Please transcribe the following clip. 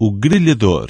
o grelhador.